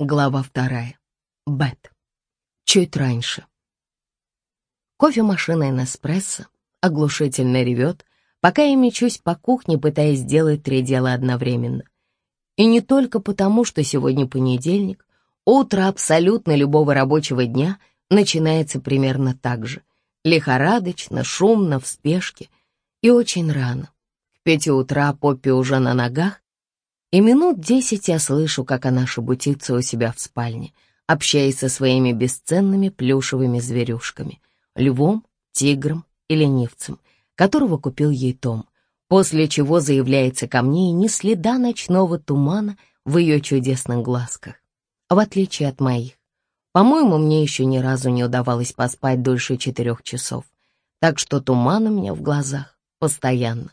Глава вторая. Бет. Чуть раньше. Кофемашина Неспрессо оглушительно ревет, пока я мечусь по кухне, пытаясь сделать три дела одновременно. И не только потому, что сегодня понедельник, утро абсолютно любого рабочего дня начинается примерно так же. Лихорадочно, шумно, в спешке и очень рано. К пяти утра Поппи уже на ногах, и минут десять я слышу, как она шебутится у себя в спальне, общаясь со своими бесценными плюшевыми зверюшками — львом, тигром и ленивцем, которого купил ей Том, после чего заявляется ко мне и ни следа ночного тумана в ее чудесных глазках, в отличие от моих. По-моему, мне еще ни разу не удавалось поспать дольше четырех часов, так что туман у меня в глазах постоянно.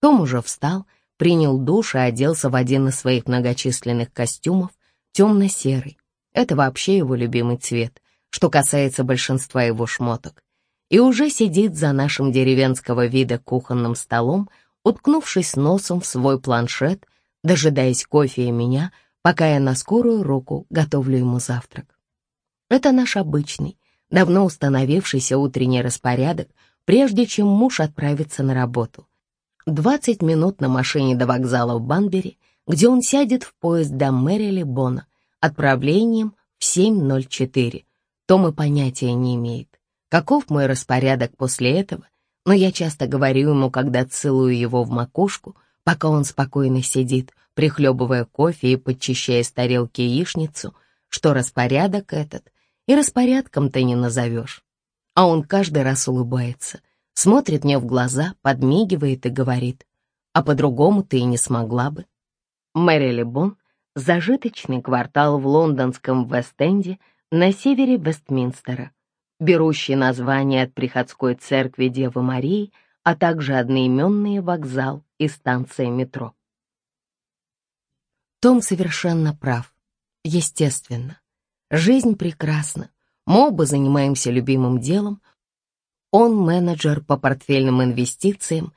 Том уже встал — принял душ и оделся в один из своих многочисленных костюмов, темно-серый. Это вообще его любимый цвет, что касается большинства его шмоток. И уже сидит за нашим деревенского вида кухонным столом, уткнувшись носом в свой планшет, дожидаясь кофе и меня, пока я на скорую руку готовлю ему завтрак. Это наш обычный, давно установившийся утренний распорядок, прежде чем муж отправится на работу. 20 минут на машине до вокзала в Банбери, где он сядет в поезд до Мэрили Бона, отправлением в 7.04. Том и понятия не имеет, каков мой распорядок после этого, но я часто говорю ему, когда целую его в макушку, пока он спокойно сидит, прихлебывая кофе и подчищая с тарелки яичницу, что распорядок этот и распорядком-то не назовешь. А он каждый раз улыбается — смотрит мне в глаза, подмигивает и говорит, а по-другому ты и не смогла бы. Мэри Бон — зажиточный квартал в лондонском Вест-Энде на севере Вестминстера, берущий название от приходской церкви Девы Марии, а также одноименный вокзал и станция метро. Том совершенно прав. Естественно. Жизнь прекрасна. Мы оба занимаемся любимым делом, он менеджер по портфельным инвестициям,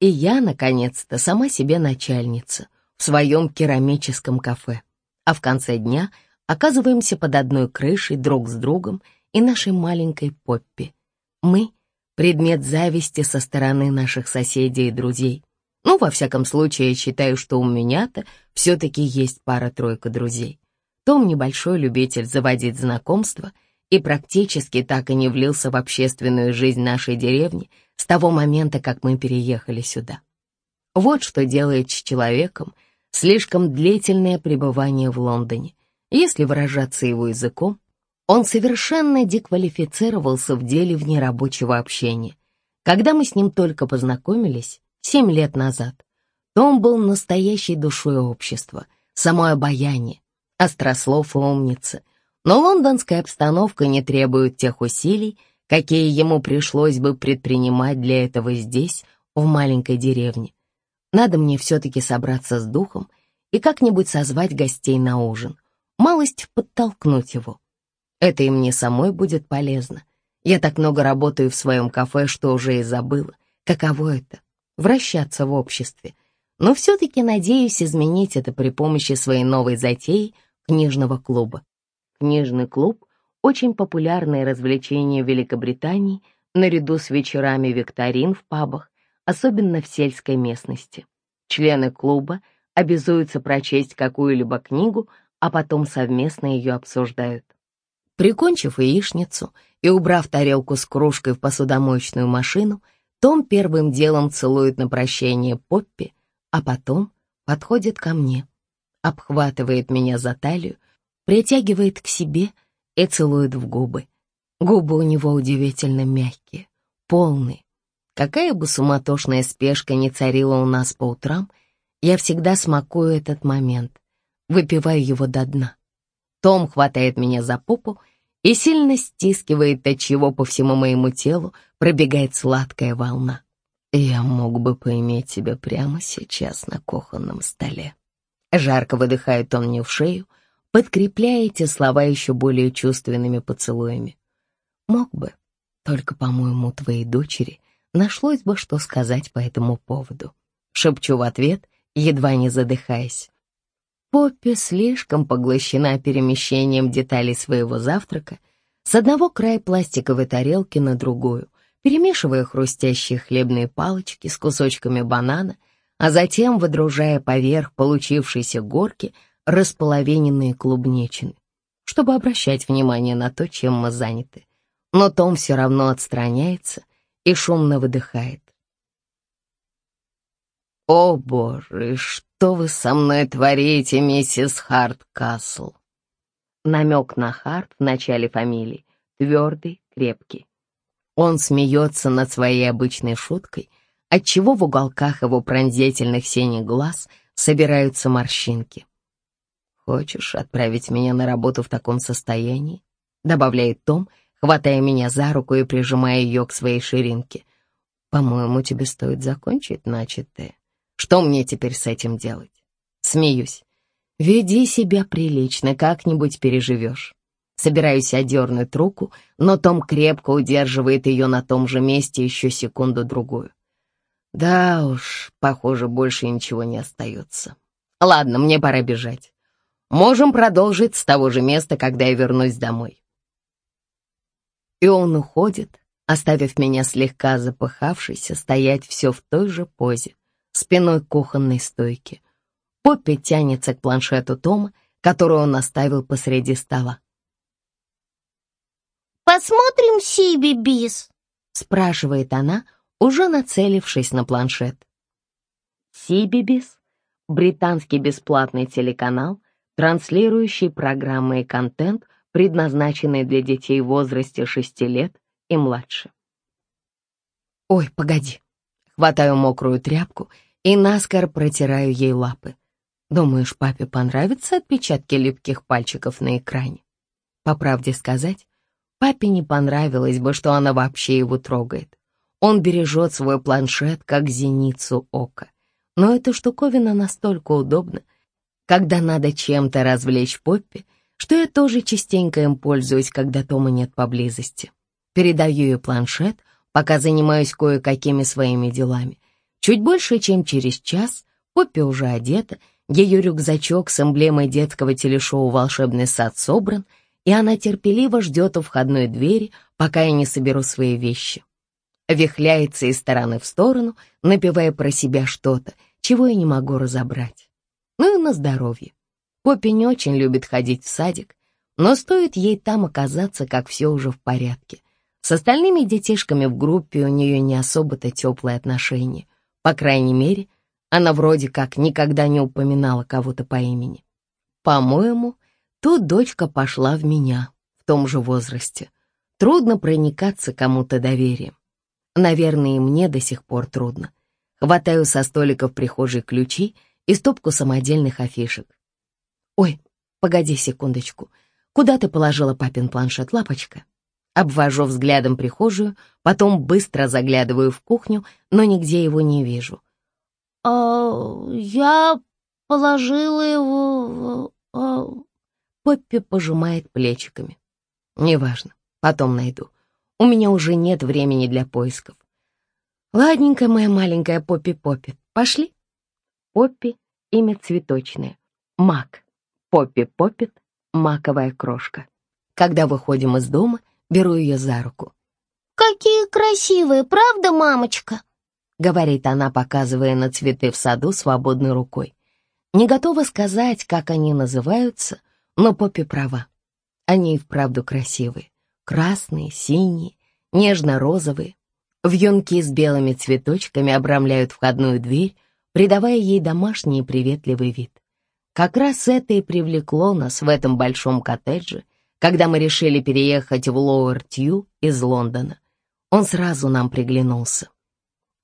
и я, наконец-то, сама себе начальница в своем керамическом кафе. А в конце дня оказываемся под одной крышей друг с другом и нашей маленькой Поппи. Мы — предмет зависти со стороны наших соседей и друзей. Ну, во всяком случае, я считаю, что у меня-то все-таки есть пара-тройка друзей. Том небольшой любитель заводить знакомства — и практически так и не влился в общественную жизнь нашей деревни с того момента, как мы переехали сюда. Вот что делает с человеком слишком длительное пребывание в Лондоне. Если выражаться его языком, он совершенно деквалифицировался в деле внерабочего общения. Когда мы с ним только познакомились, семь лет назад, то он был настоящей душой общества, само обаяние, острослов и умница — но лондонская обстановка не требует тех усилий, какие ему пришлось бы предпринимать для этого здесь, в маленькой деревне. Надо мне все-таки собраться с духом и как-нибудь созвать гостей на ужин, малость подтолкнуть его. Это и мне самой будет полезно. Я так много работаю в своем кафе, что уже и забыла, каково это — вращаться в обществе. Но все-таки надеюсь изменить это при помощи своей новой затеи книжного клуба. Книжный клуб — очень популярное развлечение в Великобритании наряду с вечерами викторин в пабах, особенно в сельской местности. Члены клуба обязуются прочесть какую-либо книгу, а потом совместно ее обсуждают. Прикончив яичницу и убрав тарелку с кружкой в посудомоечную машину, том первым делом целует на прощение Поппи, а потом подходит ко мне, обхватывает меня за талию, притягивает к себе и целует в губы. Губы у него удивительно мягкие, полные. Какая бы суматошная спешка ни царила у нас по утрам, я всегда смакую этот момент, выпиваю его до дна. Том хватает меня за попу и сильно стискивает, от чего по всему моему телу пробегает сладкая волна. Я мог бы поиметь тебя прямо сейчас на кухонном столе. Жарко выдыхает он мне в шею, подкрепляя эти слова еще более чувственными поцелуями. Мог бы, только, по-моему, твоей дочери нашлось бы, что сказать по этому поводу. Шепчу в ответ, едва не задыхаясь. Поппи слишком поглощена перемещением деталей своего завтрака с одного края пластиковой тарелки на другую, перемешивая хрустящие хлебные палочки с кусочками банана, а затем выдружая поверх получившейся горки располовиненные клубничины, чтобы обращать внимание на то, чем мы заняты. Но Том все равно отстраняется и шумно выдыхает. «О, боже, что вы со мной творите, миссис Харткасл?» Намек на Харт в начале фамилии, твердый, крепкий. Он смеется над своей обычной шуткой, отчего в уголках его пронзительных синих глаз собираются морщинки. «Хочешь отправить меня на работу в таком состоянии?» — добавляет Том, хватая меня за руку и прижимая ее к своей ширинке. «По-моему, тебе стоит закончить начатое. Что мне теперь с этим делать? Смеюсь. Веди себя прилично, как-нибудь переживешь. Собираюсь одернуть руку, но Том крепко удерживает ее на том же месте еще секунду-другую. Да уж, похоже, больше ничего не остается. Ладно, мне пора бежать. Можем продолжить с того же места, когда я вернусь домой. И он уходит, оставив меня слегка запыхавшейся стоять все в той же позе, спиной к кухонной стойке. Поппи тянется к планшету Тома, который он оставил посреди стола. «Посмотрим Сиби Бис?» — спрашивает она, уже нацелившись на планшет. Сиби Бис — британский бесплатный телеканал, транслирующий программы и контент, предназначенные для детей в возрасте 6 лет и младше. «Ой, погоди!» Хватаю мокрую тряпку и наскоро протираю ей лапы. Думаешь, папе понравятся отпечатки липких пальчиков на экране? По правде сказать, папе не понравилось бы, что она вообще его трогает. Он бережет свой планшет, как зеницу ока. Но эта штуковина настолько удобна, когда надо чем-то развлечь Поппи, что я тоже частенько им пользуюсь, когда Тома нет поблизости. Передаю ей планшет — пока занимаюсь кое-какими своими делами. Чуть больше, чем через час, Поппи уже одета, ее рюкзачок с эмблемой детского телешоу «Волшебный сад» собран, и она терпеливо ждет у входной двери, пока я не соберу свои вещи. Вихляется из стороны в сторону, напевая про себя что-то, чего я не могу разобрать. Ну и на здоровье. Поппи не очень любит ходить в садик, но стоит ей там оказаться, как все уже в порядке — с остальными детишками в группе у нее не особо-то теплые отношения. По крайней мере, она вроде как никогда не упоминала кого-то по имени. По-моему, тут дочка пошла в меня, в том же возрасте. Трудно проникаться кому-то доверием. Наверное, и мне до сих пор трудно. Хватаю со столика в прихожей ключи и стопку самодельных афишек. «Ой, погоди секундочку. Куда ты положила папин планшет, лапочка?» Обвожу взглядом прихожую, потом быстро заглядываю в кухню, но нигде его не вижу. «А я положила его...» а... Поппи пожимает плечиками. «Неважно, потом найду. У меня уже нет времени для поисков. Ладненько, моя маленькая Поппи-Поппи, пошли?» Поппи — имя цветочное. Мак. Поппи-Поппит — маковая крошка. Когда выходим из дома — Беру ее за руку. «Какие красивые, правда, мамочка?» Говорит она, показывая на цветы в саду свободной рукой. Не готова сказать, как они называются, но Поппи права. Они и вправду красивые. Красные, синие, нежно-розовые. Вьюнки с белыми цветочками обрамляют входную дверь, придавая ей домашний и приветливый вид. Как раз это и привлекло нас в этом большом коттедже, когда мы решили переехать в Лоуэр-Тью из Лондона. Он сразу нам приглянулся.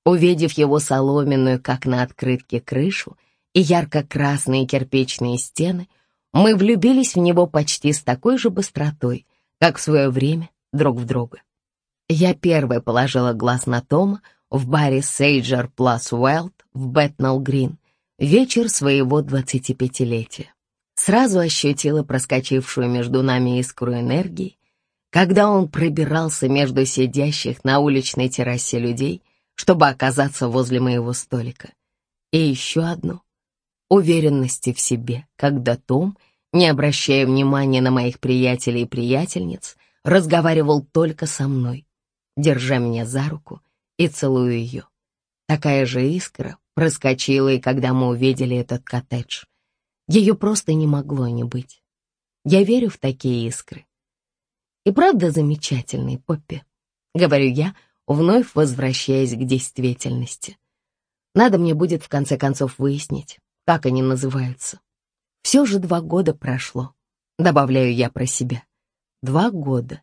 Увидев его соломенную, как на открытке, крышу и ярко-красные кирпичные стены, мы влюбились в него почти с такой же быстротой, как в свое время друг в друга. Я первая положила глаз на Тома в баре Сейджер Плас Уэлт в Бэтнелл Грин, вечер своего двадцатипятилетия. Сразу ощутила проскочившую между нами искру энергии, когда он пробирался между сидящих на уличной террасе людей, чтобы оказаться возле моего столика. И еще одну, уверенности в себе, когда Том, не обращая внимания на моих приятелей и приятельниц, разговаривал только со мной, держа меня за руку и целуя ее. Такая же искра проскочила и когда мы увидели этот коттедж. Ее просто не могло не быть. Я верю в такие искры. И правда замечательный, Поппи, говорю я, вновь возвращаясь к действительности. Надо мне будет в конце концов выяснить, как они называются. Все же два года прошло, добавляю я про себя. Два года,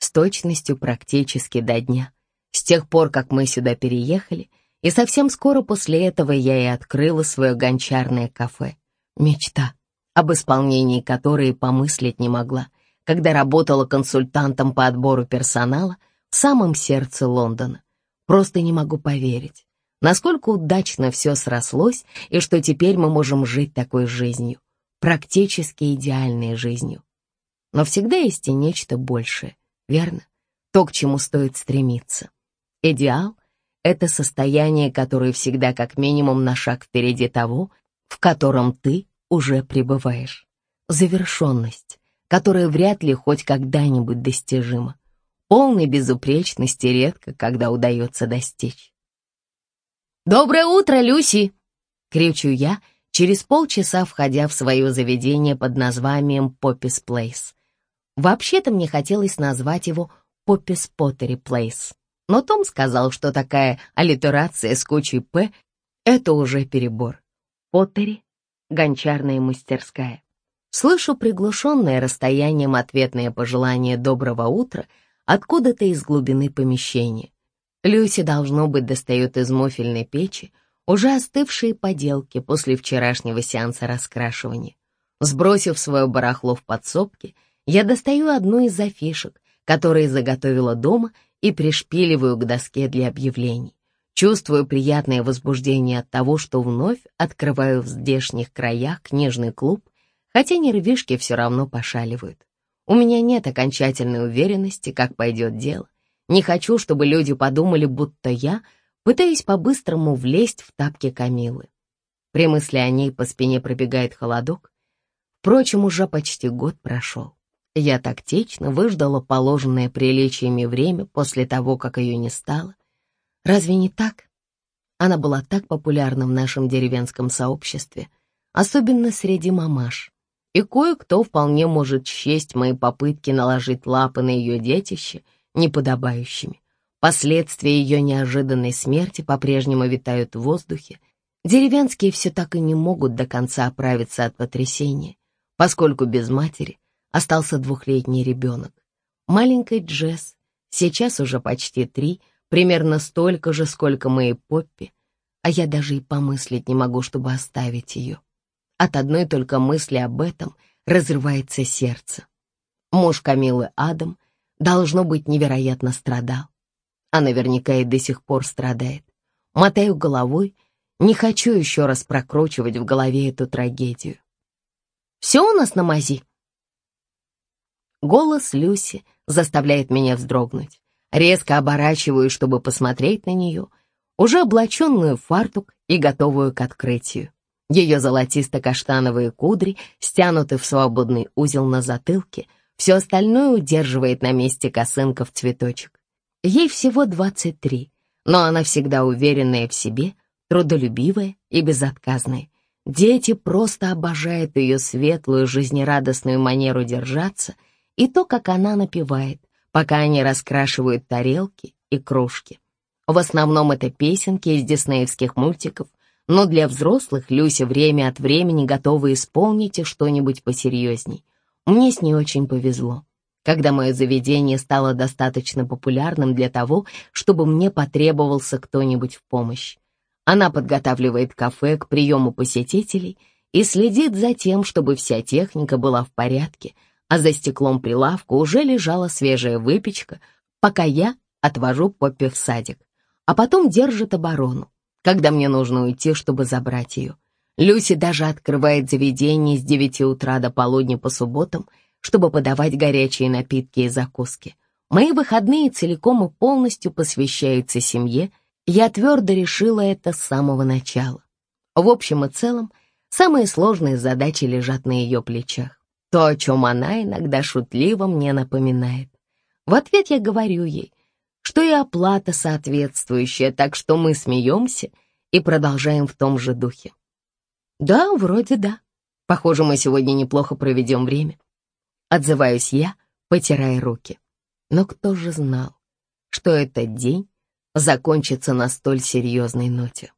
с точностью практически до дня, с тех пор, как мы сюда переехали, и совсем скоро после этого я и открыла свое гончарное кафе. Мечта, об исполнении которой помыслить не могла, когда работала консультантом по отбору персонала в самом сердце Лондона. Просто не могу поверить, насколько удачно все срослось и что теперь мы можем жить такой жизнью, практически идеальной жизнью. Но всегда есть и нечто большее, верно? То, к чему стоит стремиться. Идеал — это состояние, которое всегда как минимум на шаг впереди того, в котором ты уже пребываешь. Завершенность, которая вряд ли хоть когда-нибудь достижима. Полной безупречности редко, когда удается достичь. «Доброе утро, Люси!» — кричу я, через полчаса входя в свое заведение под названием Поппис Плейс. Вообще-то мне хотелось назвать его Поппис Поттери Плейс, но Том сказал, что такая аллитерация с кучей «п» — это уже перебор. Поттери — гончарная мастерская. Слышу приглушенное расстоянием ответное пожелание доброго утра откуда-то из глубины помещения. Люси, должно быть, достает из мофельной печи уже остывшие поделки после вчерашнего сеанса раскрашивания. Сбросив свое барахло в подсобке, я достаю одну из афишек, которые заготовила дома, и пришпиливаю к доске для объявлений. Чувствую приятное возбуждение от того, что вновь открываю в здешних краях книжный клуб, хотя нервишки все равно пошаливают. У меня нет окончательной уверенности, как пойдет дело, не хочу, чтобы люди подумали, будто я пытаюсь по-быстрому влезть в тапки Камилы. При мысли о ней по спине пробегает холодок. Впрочем, уже почти год прошел. Я тактично выждала положенное приличиями время после того, как ее не стало. Разве не так? Она была так популярна в нашем деревенском сообществе, особенно среди мамаш. И кое-кто вполне может счесть мои попытки наложить лапы на ее детище — неподобающими. Последствия ее неожиданной смерти по-прежнему витают в воздухе. Деревенские все так и не могут до конца оправиться от потрясения, поскольку без матери остался двухлетний ребенок. Маленький Джесс, сейчас уже почти три, примерно столько же, сколько моей Поппи, а я даже и помыслить не могу, чтобы оставить ее. От одной только мысли об этом разрывается сердце. Муж Камилы Адам — должно быть, невероятно страдал. А наверняка и до сих пор страдает. Мотаю головой, не хочу еще раз прокручивать в голове эту трагедию. «Все у нас на мази?» Голос Люси заставляет меня вздрогнуть. Резко оборачиваю, чтобы посмотреть на нее, уже облаченную в фартук и готовую к открытию. Ее золотисто-каштановые кудри стянуты в свободный узел на затылке — все остальное удерживает на месте косынка в цветочек. Ей всего 23, но она всегда уверенная в себе, трудолюбивая и безотказная. Дети просто обожают ее светлую, жизнерадостную манеру держаться и то, как она напевает, пока они раскрашивают тарелки и кружки. В основном это песенки из диснеевских мультиков, но для взрослых Люся время от времени готова исполнить и что-нибудь посерьезней — мне с ней очень повезло. Когда мое заведение стало достаточно популярным для того, чтобы мне потребовался кто-нибудь в помощь. Она подготавливает кафе к приему посетителей и следит за тем, чтобы вся техника была в порядке, а за стеклом прилавка уже лежала свежая выпечка, пока я отвожу Поппи в садик, а потом держит оборону, когда мне нужно уйти, чтобы забрать ее. Люси даже открывает заведение с 9 утра до полудня по субботам, чтобы подавать горячие напитки и закуски. Мои выходные целиком и полностью посвящаются семье, я твердо решила это с самого начала. В общем и целом, Самые сложные задачи лежат на ее плечах. То, о чем она иногда шутливо мне напоминает. В ответ я говорю ей, что и оплата соответствующая, так что мы смеемся и продолжаем в том же духе. Да, вроде да. Похоже, мы сегодня неплохо проведем время. Отзываюсь я, потирая руки. Но кто же знал, что этот день закончится на столь серьезной ноте?